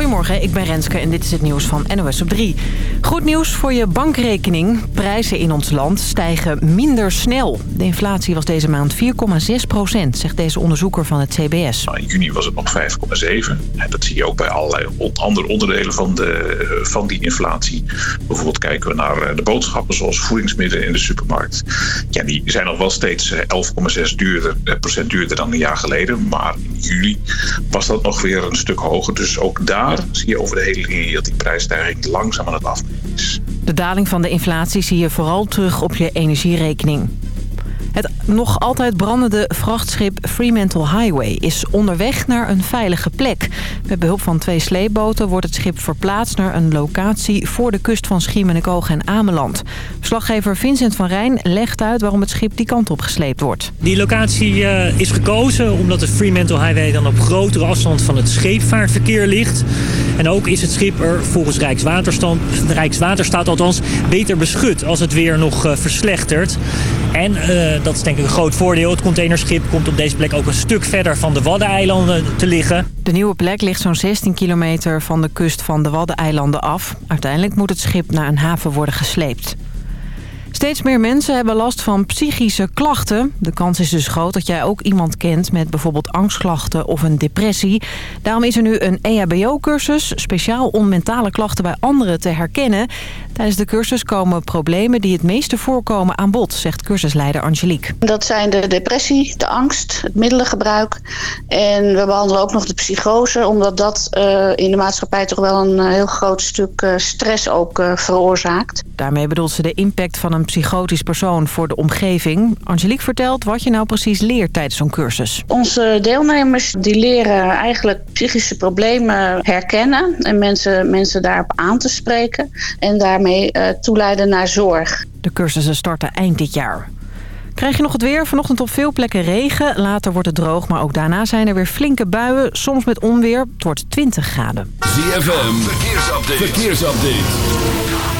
Goedemorgen, ik ben Renske en dit is het nieuws van NOS op 3. Goed nieuws voor je bankrekening. Prijzen in ons land stijgen minder snel. De inflatie was deze maand 4,6 procent, zegt deze onderzoeker van het CBS. Nou, in juni was het nog 5,7. Dat zie je ook bij allerlei andere onderdelen van, de, van die inflatie. Bijvoorbeeld kijken we naar eh, de boodschappen zoals voedingsmiddelen in de supermarkt. Ja, die zijn nog wel steeds 11,6 duurder, eh, procent duurder dan een jaar geleden. Maar in juli was dat nog weer een stuk hoger. Dus ook daar zie je over de hele linie dat die prijsstijging langzaam aan het afnemen is. De daling van de inflatie zie je vooral terug op je energierekening. Het nog altijd brandende vrachtschip Fremantle Highway is onderweg naar een veilige plek. Met behulp van twee sleepboten wordt het schip verplaatst naar een locatie voor de kust van Schiermonnikoog en Ameland. Verslaggever Vincent van Rijn legt uit waarom het schip die kant op gesleept wordt. Die locatie uh, is gekozen omdat de Fremantle Highway dan op grotere afstand van het scheepvaartverkeer ligt. En ook is het schip er volgens Rijkswaterstaat, Rijkswaterstaat althans beter beschut als het weer nog uh, verslechtert. En uh, dat is denk ik een groot voordeel. Het containerschip komt op deze plek ook een stuk verder van de Waddeneilanden te liggen. De nieuwe plek ligt zo'n 16 kilometer van de kust van de Waddeneilanden af. Uiteindelijk moet het schip naar een haven worden gesleept. Steeds meer mensen hebben last van psychische klachten. De kans is dus groot dat jij ook iemand kent met bijvoorbeeld angstklachten of een depressie. Daarom is er nu een EHBO-cursus, speciaal om mentale klachten bij anderen te herkennen. Tijdens de cursus komen problemen die het meeste voorkomen aan bod, zegt cursusleider Angelique. Dat zijn de depressie, de angst, het middelengebruik. En we behandelen ook nog de psychose, omdat dat uh, in de maatschappij toch wel een heel groot stuk uh, stress ook uh, veroorzaakt. Daarmee bedoelt ze de impact van een psychotisch persoon voor de omgeving. Angelique vertelt wat je nou precies leert tijdens zo'n cursus. Onze deelnemers die leren eigenlijk psychische problemen herkennen en mensen, mensen daarop aan te spreken en daarmee uh, toeleiden naar zorg. De cursussen starten eind dit jaar. Krijg je nog het weer? Vanochtend op veel plekken regen. Later wordt het droog, maar ook daarna zijn er weer flinke buien. Soms met onweer. Het wordt 20 graden. ZFM, verkeersupdate. verkeersupdate.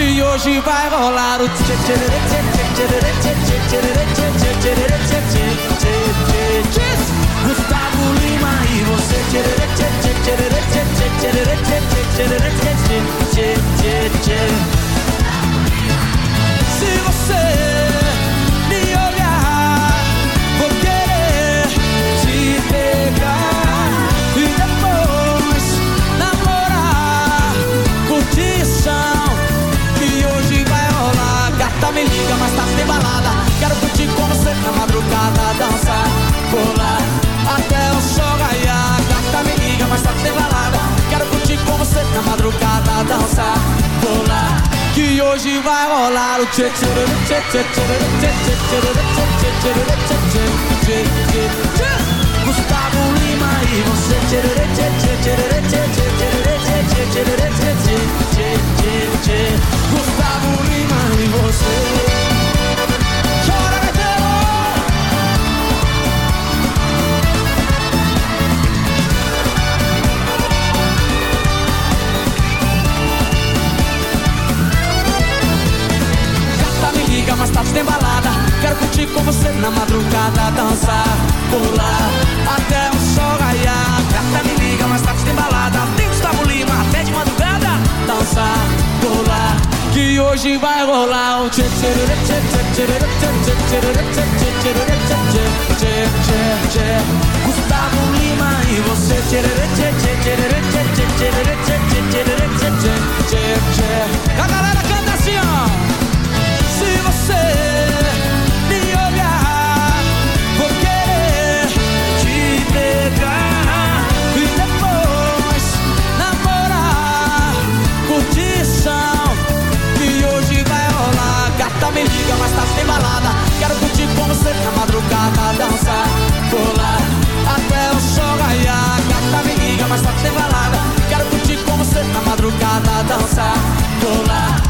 是有时白好拉路。Se você mas tá sem balada Quero curtir com você na madrugada Dançar, pular Que hoje vai rolar o tchê Gustavo Lima e você Gustavo Lima e você noite tem balada. Quero curtir com você na madrugada, dançar, pular até o sol raiar. Gata me liga, mais tarde tem balada. Tem Gustavo Lima até de madrugada, dançar, pular. Que hoje vai rolar o tchê Gustavo Lima e você A galera canta assim ó me liga, mas tá sem balada. Quero curtir com você na madrugada, dançar, colar até o sol raiar. Gata me liga, mas tá sem balada. Quero curtir com você na madrugada, dançar, colar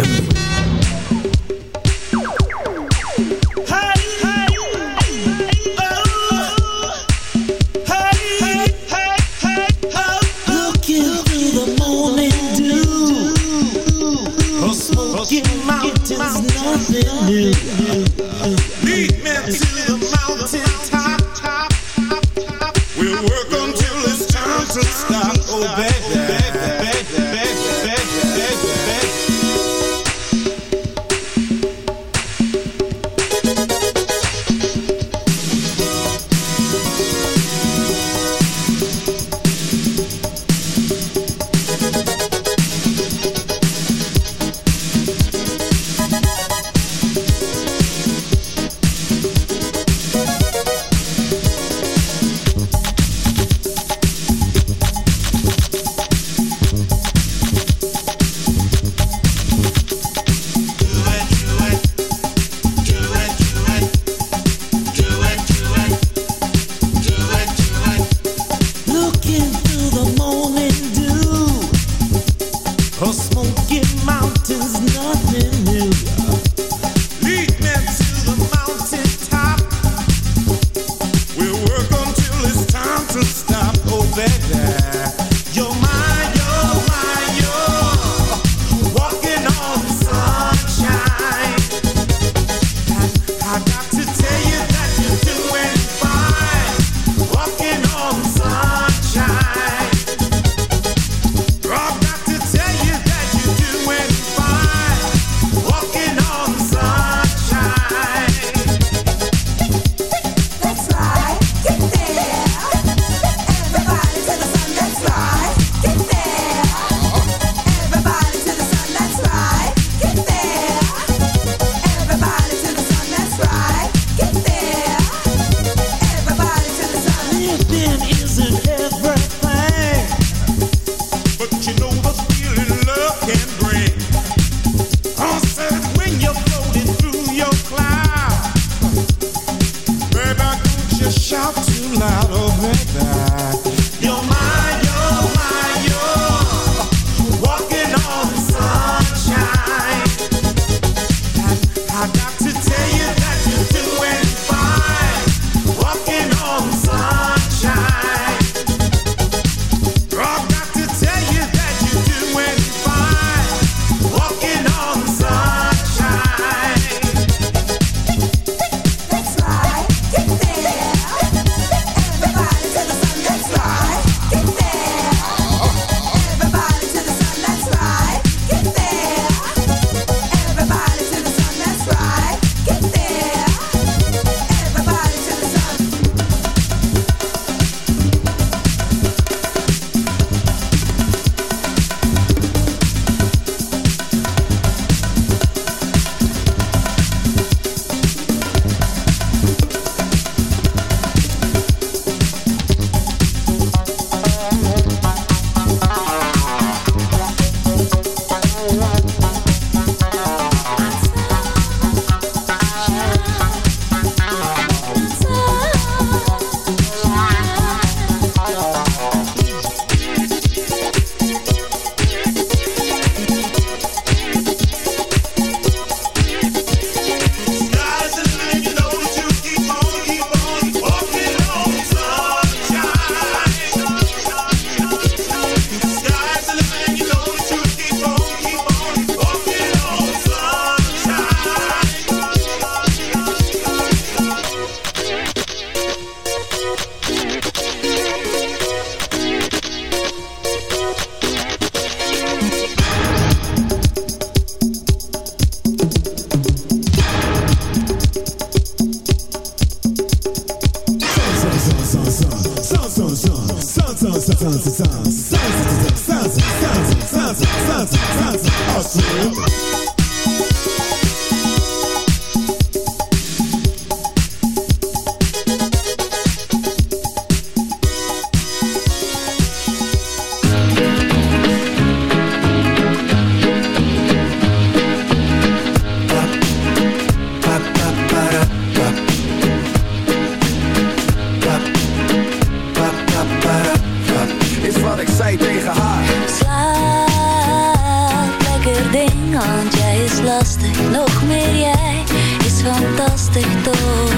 Fantastisch toch?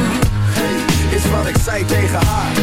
Hey, is wat ik zei tegen haar.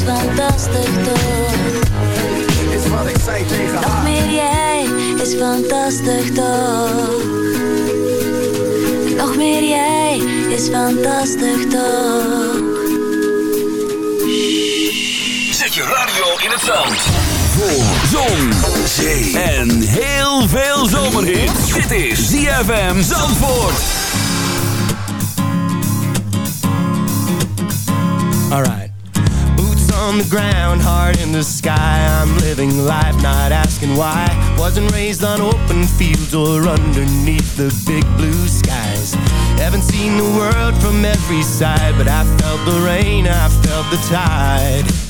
is fantastisch toch? Is wat ik zei tegen Nog haar meer jij is fantastisch toch? Nog meer jij is fantastisch toch? Zet je radio in het zand. Voor zon, zee en heel veel zomerhit. Dit is ZFM Zandvoort. On the ground, heart in the sky. I'm living life, not asking why. Wasn't raised on open fields or underneath the big blue skies. Haven't seen the world from every side, but I felt the rain, I felt the tide.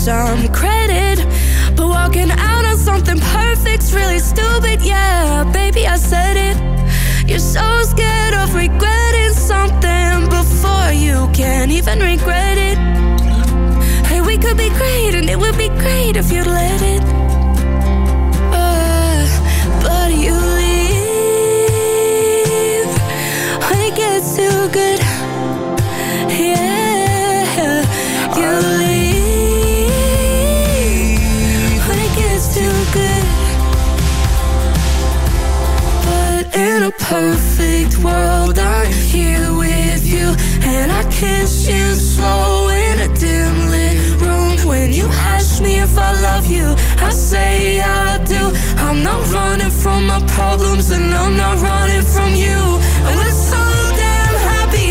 some credit. But walking out on something perfect's really stupid. Yeah, baby, I said it. You're so scared of something before you can't even regret it. Hey, we could be great, and it would be great if you'd let it. Kiss you slow in a dim lit room. When you ask me if I love you, I say I do. I'm not running from my problems, and I'm not running from you. And we're so damn happy,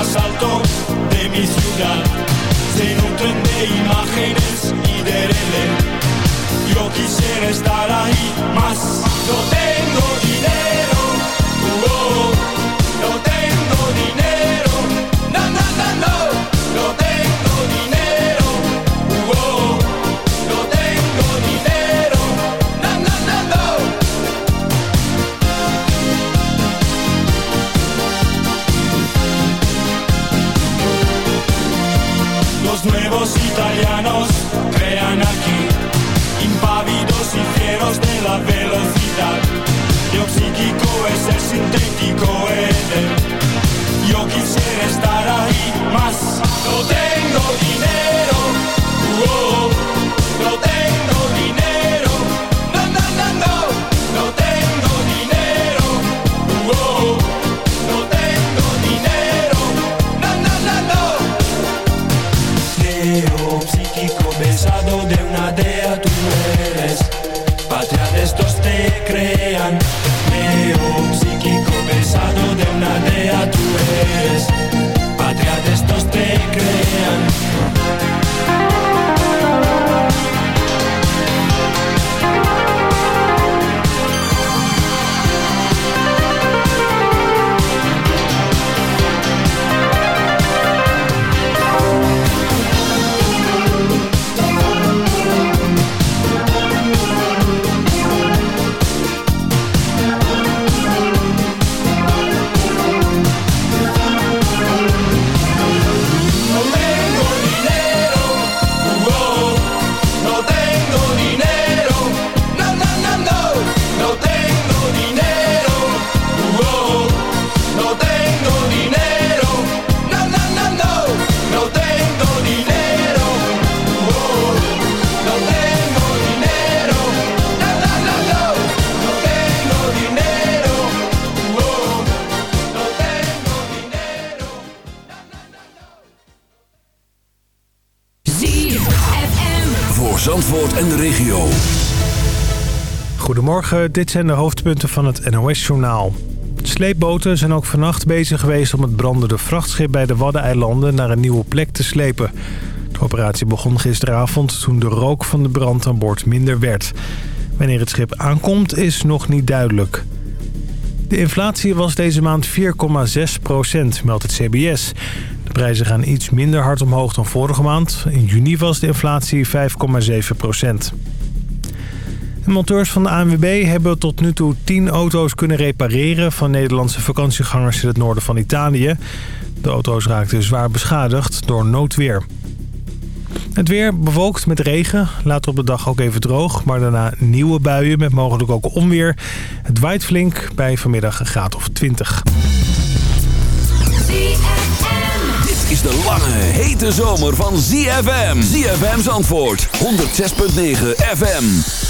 Más alto de mi ciudad. Se nutren de imágenes y de relé. Yo quisiera estar ahí más. No tengo dinero, Psíquico es el sintético Eden. Yo quisiera estar ahí más. Dit zijn de hoofdpunten van het NOS-journaal. Sleepboten zijn ook vannacht bezig geweest om het brandende vrachtschip bij de Waddeneilanden naar een nieuwe plek te slepen. De operatie begon gisteravond toen de rook van de brand aan boord minder werd. Wanneer het schip aankomt is nog niet duidelijk. De inflatie was deze maand 4,6 procent, meldt het CBS. De prijzen gaan iets minder hard omhoog dan vorige maand. In juni was de inflatie 5,7 procent. De monteurs van de ANWB hebben tot nu toe 10 auto's kunnen repareren... van Nederlandse vakantiegangers in het noorden van Italië. De auto's raakten zwaar beschadigd door noodweer. Het weer bewolkt met regen. Later op de dag ook even droog. Maar daarna nieuwe buien met mogelijk ook onweer. Het waait flink bij vanmiddag een graad of 20. Dit is de lange, hete zomer van ZFM. ZFM's antwoord, 106.9 FM.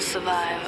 Survive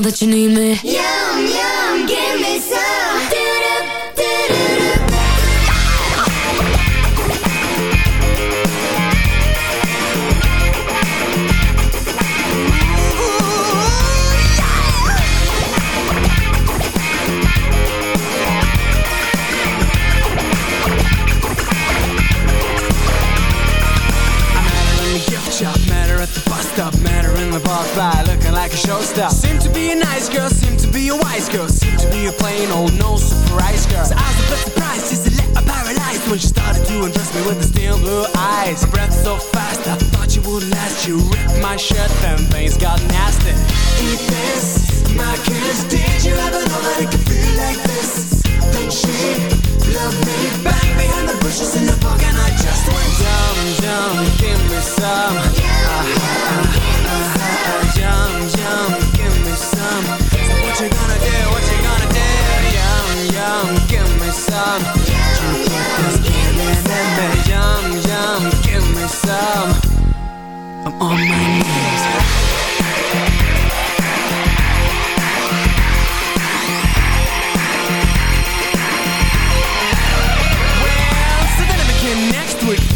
That you need me. Yum, a showstopper. Seemed to be a nice girl, seem to be a wise girl, seem to be a plain old no surprise girl. So I was a bit surprised, just a little paralyzed when she started to undress me with the steel blue eyes. Breath so fast, I thought you would last. You ripped my shirt, then things got nasty. Eat this, my kiss. Did you ever know that it could feel like this? Then she loved me back behind the bushes in the park, and I just yum yum, give me some. Ah, ah, ah, ah, ah, yum yum, give me some. So what you gonna do? What you gonna do? Yum yum, give me some. Yum yum, give me some. I'm on my knees.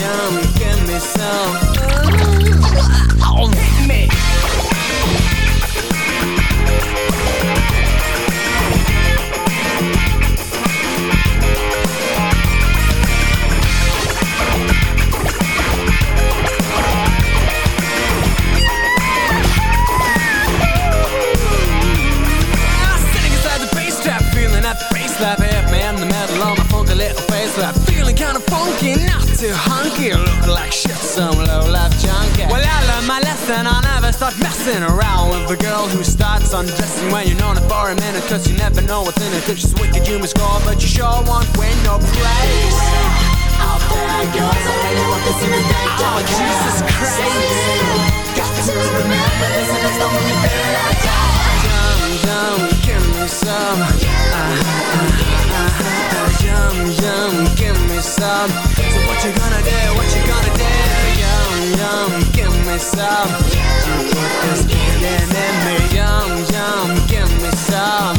yum, give me some. too hunky Look like shit, some low-life junkie. Well, I learned my lesson. I'll never start messing around With a girl who starts undressing When you're known for a minute Cause you never know what's in it. If she's wicked, you must go But you sure won't win no praise girls, I Oh, Jesus Christ. Got to remember this And it's the only thing I got yum, give me some. Ah, ah, ah, ah, yum, yum, give me some. So what you gonna do? What you gonna do? Yum, yum, give me some. You put this feeling in me. Yum, yum, give me some.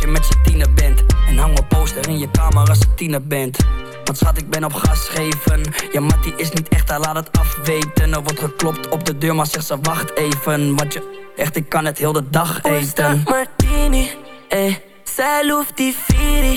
Je met z'n bent. En hang een poster in je kamer als je tiener bent. Want schat, ik ben op gas geven Ja, Mattie is niet echt, hij laat het afweten. Er wordt geklopt op de deur, maar zegt ze wacht even. Want je, echt, ik kan het heel de dag eten. Martini, eh. Zij loeft die Viri,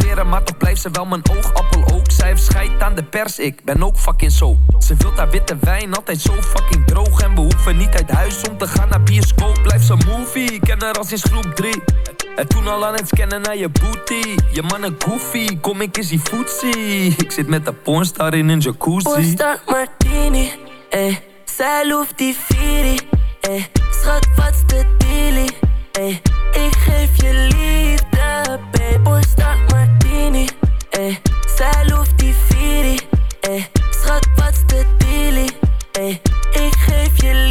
maar toch blijft ze wel mijn oogappel ook. Zij heeft aan de pers, ik ben ook fucking zo. Ze wilt haar witte wijn, altijd zo fucking droog. En we hoeven niet uit huis om te gaan naar bioscoop. Blijf ze movie, ik ken haar al sinds groep 3. En toen al aan het scannen naar je booty. Je mannen goofy, kom ik eens die footsie. Ik zit met de pornstar in een jacuzzi. Porsta Martini, eh. Zij loeft die eh. Schat, wat's de dealie, eh. Ik geef je liefde, babe. Eh. Zij loeft die Viri, eh. Schat, wat's de dealie, eh. Ik geef je liefde,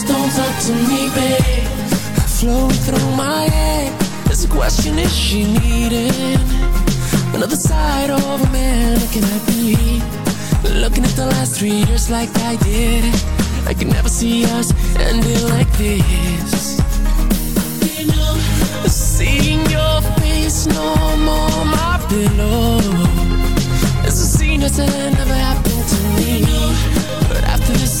just don't talk to me, babe. Flowing through my head, there's a question: Is she needing another side of a man? Looking at me, looking at the last three years like I did. I could never see us ending like this. Seeing your face no more, my pillow. It's a scene that's never happened to me. But after this